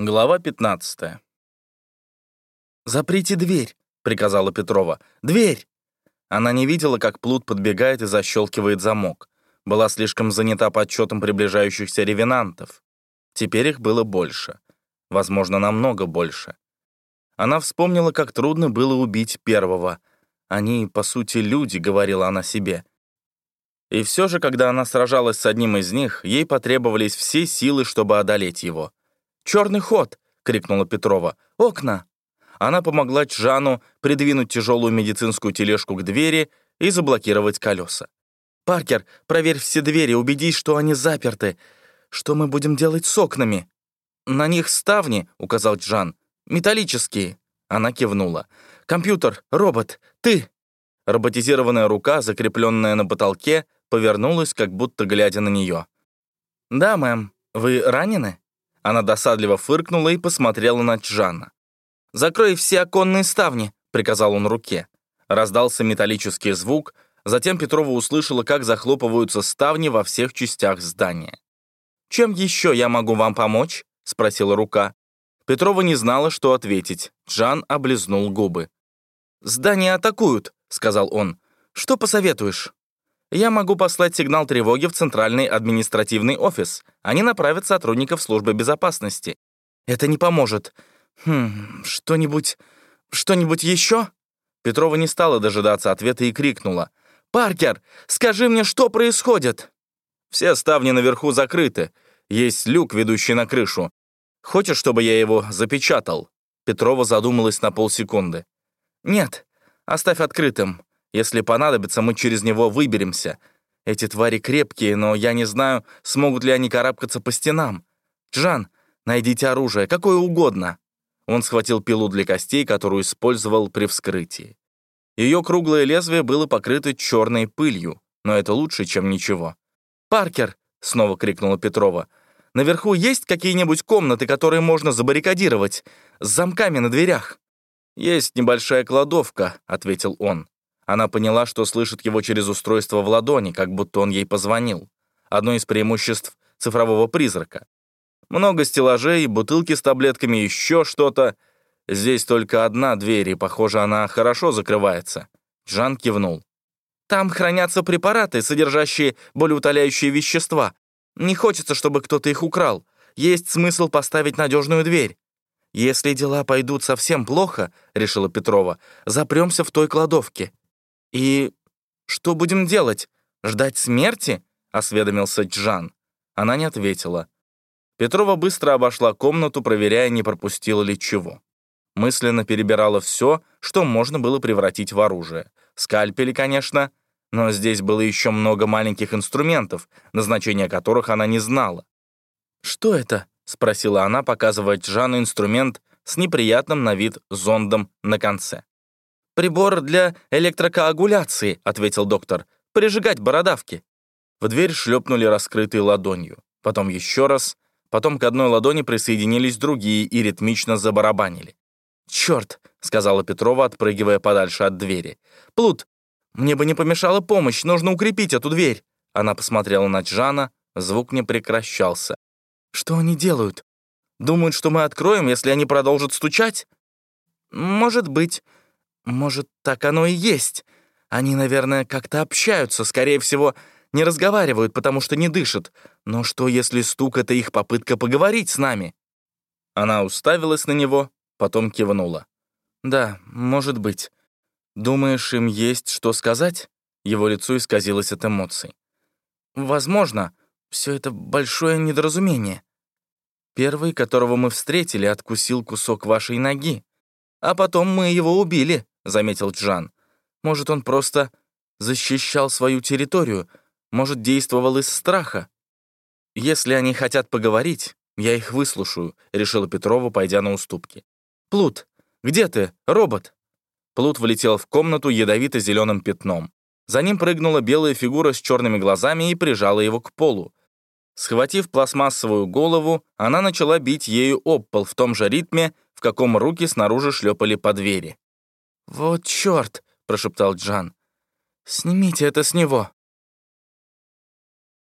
Глава 15. «Заприте дверь», — приказала Петрова. «Дверь!» Она не видела, как Плут подбегает и защелкивает замок. Была слишком занята подсчетом приближающихся ревенантов. Теперь их было больше. Возможно, намного больше. Она вспомнила, как трудно было убить первого. «Они, по сути, люди», — говорила она себе. И все же, когда она сражалась с одним из них, ей потребовались все силы, чтобы одолеть его. «Черный ход!» — крикнула Петрова. «Окна!» Она помогла Чжану придвинуть тяжелую медицинскую тележку к двери и заблокировать колеса. «Паркер, проверь все двери, убедись, что они заперты. Что мы будем делать с окнами?» «На них ставни», — указал Джан. «Металлические». Она кивнула. «Компьютер, робот, ты!» Роботизированная рука, закрепленная на потолке, повернулась, как будто глядя на нее. «Да, мэм. Вы ранены?» Она досадливо фыркнула и посмотрела на Джана. «Закрой все оконные ставни», — приказал он руке. Раздался металлический звук, затем Петрова услышала, как захлопываются ставни во всех частях здания. «Чем еще я могу вам помочь?» — спросила рука. Петрова не знала, что ответить. Джан облизнул губы. «Здание атакуют», — сказал он. «Что посоветуешь?» Я могу послать сигнал тревоги в Центральный административный офис. Они направят сотрудников службы безопасности. Это не поможет. Хм, что-нибудь... что-нибудь еще? Петрова не стала дожидаться ответа и крикнула. «Паркер, скажи мне, что происходит?» Все ставни наверху закрыты. Есть люк, ведущий на крышу. Хочешь, чтобы я его запечатал?» Петрова задумалась на полсекунды. «Нет, оставь открытым. Если понадобится, мы через него выберемся. Эти твари крепкие, но я не знаю, смогут ли они карабкаться по стенам. Джан, найдите оружие, какое угодно». Он схватил пилу для костей, которую использовал при вскрытии. Ее круглое лезвие было покрыто черной пылью, но это лучше, чем ничего. «Паркер!» — снова крикнула Петрова. «Наверху есть какие-нибудь комнаты, которые можно забаррикадировать, с замками на дверях?» «Есть небольшая кладовка», — ответил он. Она поняла, что слышит его через устройство в ладони, как будто он ей позвонил. Одно из преимуществ цифрового призрака. Много стеллажей, бутылки с таблетками, еще что-то. Здесь только одна дверь, и, похоже, она хорошо закрывается. Джан кивнул. «Там хранятся препараты, содержащие болеутоляющие вещества. Не хочется, чтобы кто-то их украл. Есть смысл поставить надежную дверь». «Если дела пойдут совсем плохо», — решила Петрова, — «запремся в той кладовке. «И что будем делать? Ждать смерти?» — осведомился Джан. Она не ответила. Петрова быстро обошла комнату, проверяя, не пропустила ли чего. Мысленно перебирала все, что можно было превратить в оружие. Скальпели, конечно, но здесь было еще много маленьких инструментов, назначения которых она не знала. «Что это?» — спросила она, показывая Джану инструмент с неприятным на вид зондом на конце. «Прибор для электрокоагуляции», — ответил доктор. «Прижигать бородавки». В дверь шлепнули раскрытой ладонью. Потом еще раз. Потом к одной ладони присоединились другие и ритмично забарабанили. «Черт», — сказала Петрова, отпрыгивая подальше от двери. «Плут, мне бы не помешала помощь, нужно укрепить эту дверь». Она посмотрела на Джана, звук не прекращался. «Что они делают? Думают, что мы откроем, если они продолжат стучать?» «Может быть. Может, так оно и есть. Они, наверное, как-то общаются, скорее всего, не разговаривают, потому что не дышат. Но что, если стук — это их попытка поговорить с нами?» Она уставилась на него, потом кивнула. «Да, может быть. Думаешь, им есть что сказать?» Его лицо исказилось от эмоций. «Возможно. Все это большое недоразумение. Первый, которого мы встретили, откусил кусок вашей ноги. А потом мы его убили заметил Джан. «Может, он просто защищал свою территорию, может, действовал из страха. Если они хотят поговорить, я их выслушаю», — решила Петрова, пойдя на уступки. «Плут, где ты, робот?» Плут влетел в комнату ядовито-зеленым пятном. За ним прыгнула белая фигура с черными глазами и прижала его к полу. Схватив пластмассовую голову, она начала бить ею об пол в том же ритме, в каком руки снаружи шлепали по двери. «Вот черт!» — прошептал Джан. «Снимите это с него!»